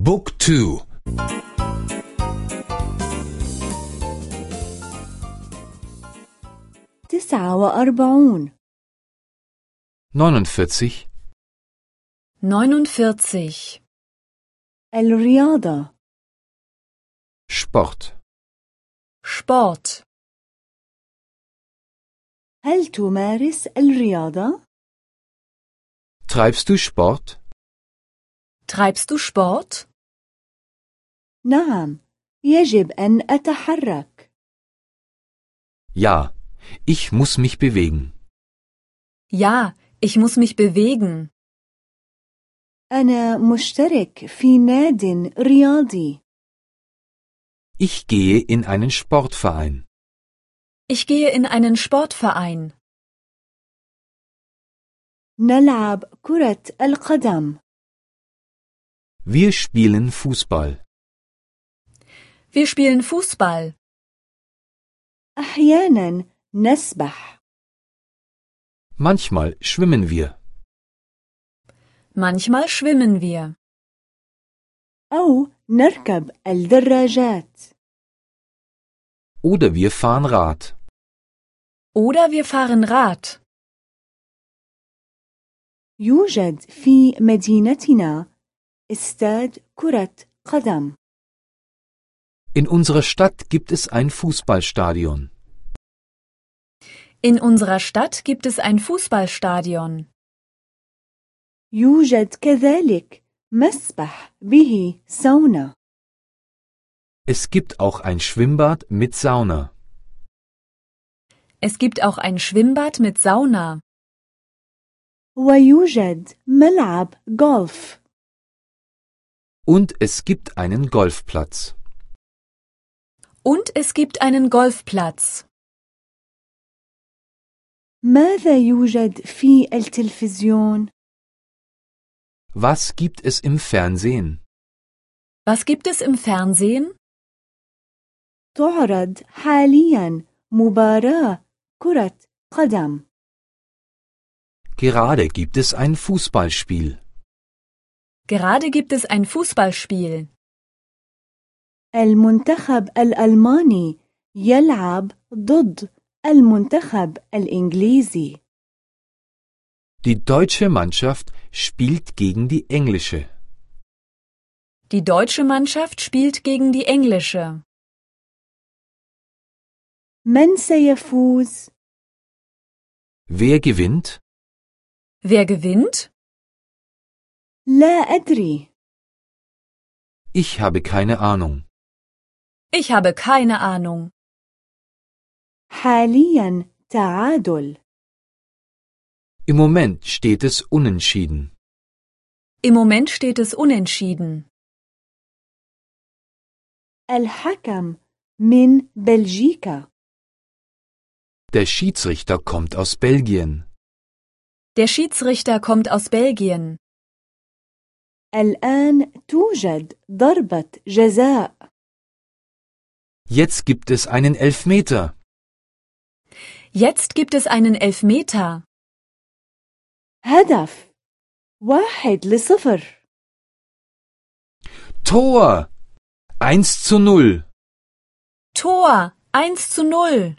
بوك تو تسعة وأربعون 49 49. الرياضة Sport Sport. هل تمارس الرياضة؟ Treibst du Sport? Treibst du Sport? نعم يجب أن أتحرك Ja, ich muss mich bewegen. Ja, ich muss mich bewegen. أنا مشترك في ناد رياضي Ich gehe in einen Sportverein. Ich gehe in einen Sportverein. نلعب كرة القدم Wir spielen Fußball. Wir spielen Fußball. أحيانا نسبح Manchmal schwimmen wir. Manchmal schwimmen wir. أو نركب الدراجات Oder wir fahren Rad. Oder wir fahren Rad. يوجد في مدينتنا استاد كرة قدم In unserer Stadt gibt es ein Fußballstadion. In unserer Stadt gibt es ein Fußballstadion. يوجد كذلك مسبح به سونا Es gibt auch ein Schwimmbad mit Sauna. Es gibt auch ein Schwimmbad mit Sauna. ويوجد ملعب غولف Und es gibt einen Golfplatz. Und es gibt einen Golfplatz. ماذا يوجد في التلفزيون Was gibt es im Fernsehen? Was gibt es im Fernsehen? تعرض حاليا مباراة كرة قدم Gerade gibt es ein Fußballspiel. Gerade gibt es ein Fußballspiel. المنتخب الألماني يلعب ضد المنتخب الإنجليزي Die deutsche Mannschaft spielt gegen die englische. Die deutsche Mannschaft spielt gegen die englische. من سيفوز؟ Wer gewinnt? Wer gewinnt? لا أدري Ich habe keine Ahnung. Ich habe keine Ahnung. حاليا تعادل Im Moment steht es unentschieden. Im Moment steht es unentschieden. الحكم من بلجيكا Der Schiedsrichter kommt aus Belgien. Der Schiedsrichter kommt aus Belgien. الآن توجد ضربة جزاء Jetzt gibt es einen Elfmeter. Jetzt gibt es einen Elfmeter. هدف واحد لصفر Tor! 1 zu 0. Tor 1 zu 0.